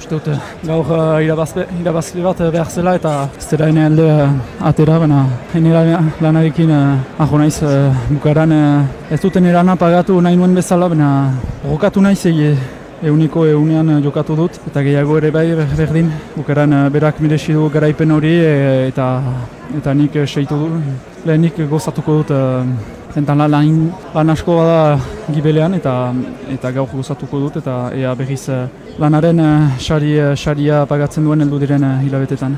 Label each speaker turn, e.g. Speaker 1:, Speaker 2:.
Speaker 1: Uste dut, gaur uh, irabazle bat behar zela eta ez dira ene alde uh, atera, baina ene lanarekin uh, aho naiz uh, bukaran uh, ez duten erana pagatu nahi nuen bezala, baina rokatu naiz egi euniko eunean jokatu dut eta gehiago ere bai berdin. Bukaran uh, berak miresi du garaipen hori e, eta eta nik seitu du. Lehenik gozatuko dut Zentan lan, lan asko bada gibelean eta eta gaur gozatuko dut eta ea berriz lanaren saria pagatzen duen heldu diren hilabetetan.